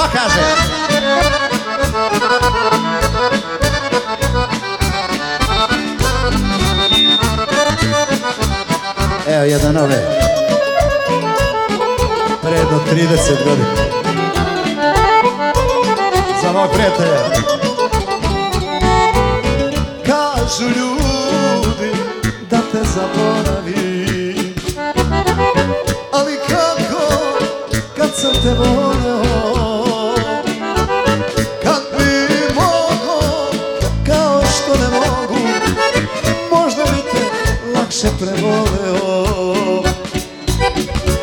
Pa kaže? Evo jedan ove Predno 30 godina. Za moj prijatelja Kažu ljudi da te zaboravim. Ali kako kad sam te volio lakše prevoleo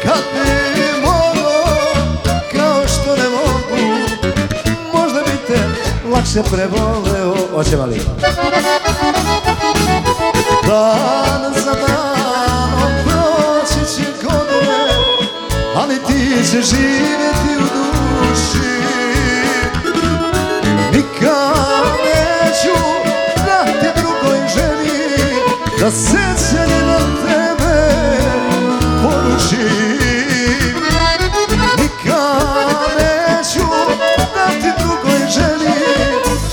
Kad bi mogo kao što ne mogu Možda bi te lakše prevoleo Oće li? Dan za danom proći će godine Ali ti će živjeti u duši. Nikad neću dati drugoj ženi Da sećanje porušim Nikad neću dati drugoj ženi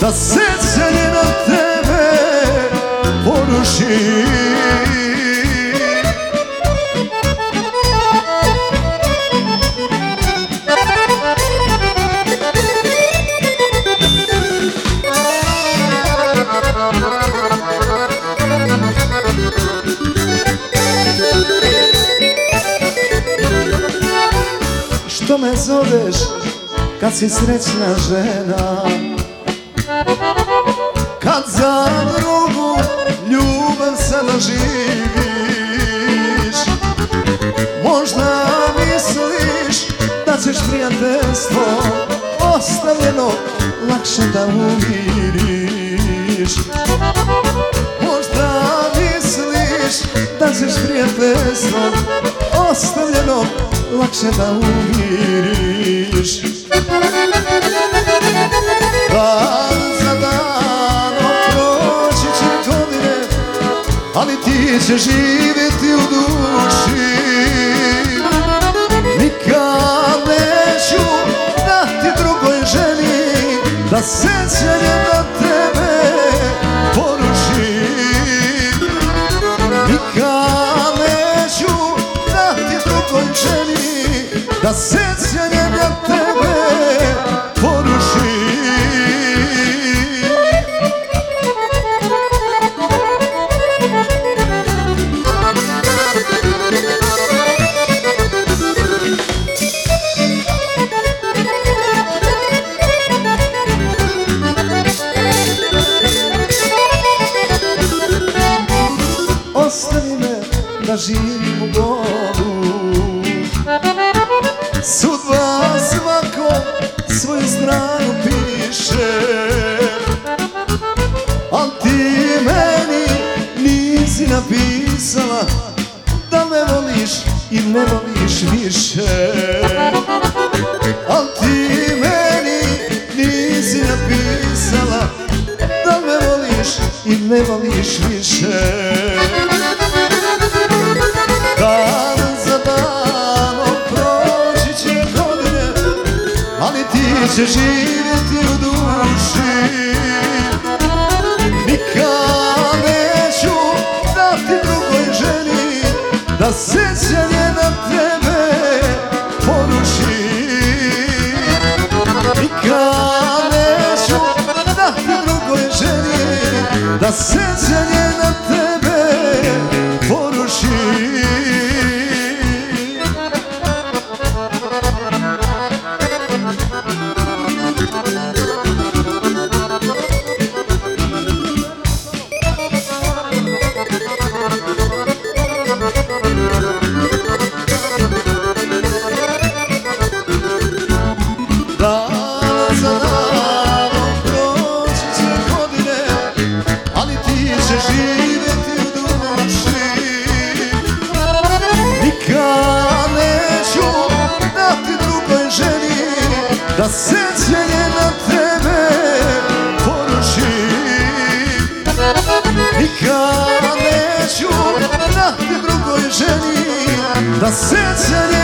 Da sećanje na tebe porušim Što me zoveš kad si srećna žena? Kad za drugu ljubav sada živiš Možda misliš da ćeš prijateljstvo Ostavljeno lakše da umiriš? Možda misliš da ćeš prijateljstvo Ostavljeno lakše da umiriš. Dan za danom proći će godine Ali ti će živjeti u duši. Nikad neću dati drugoj ženi Da sećanje na Da sećanje na tebe porušim Ostavi me da živim meni nisi napisala Da me voliš i ne voliš više. Al ti meni nisi napisala Da me voliš i ne voliš više. Dan za danom proći će godine Ali ti će živjeti Da sećanje na tebe poruši. Nikad neću dati drugoj ženi Da sećanje Da sećanje na tebe poruši. Nikad neću dati drugoj ženi. Da sećanje na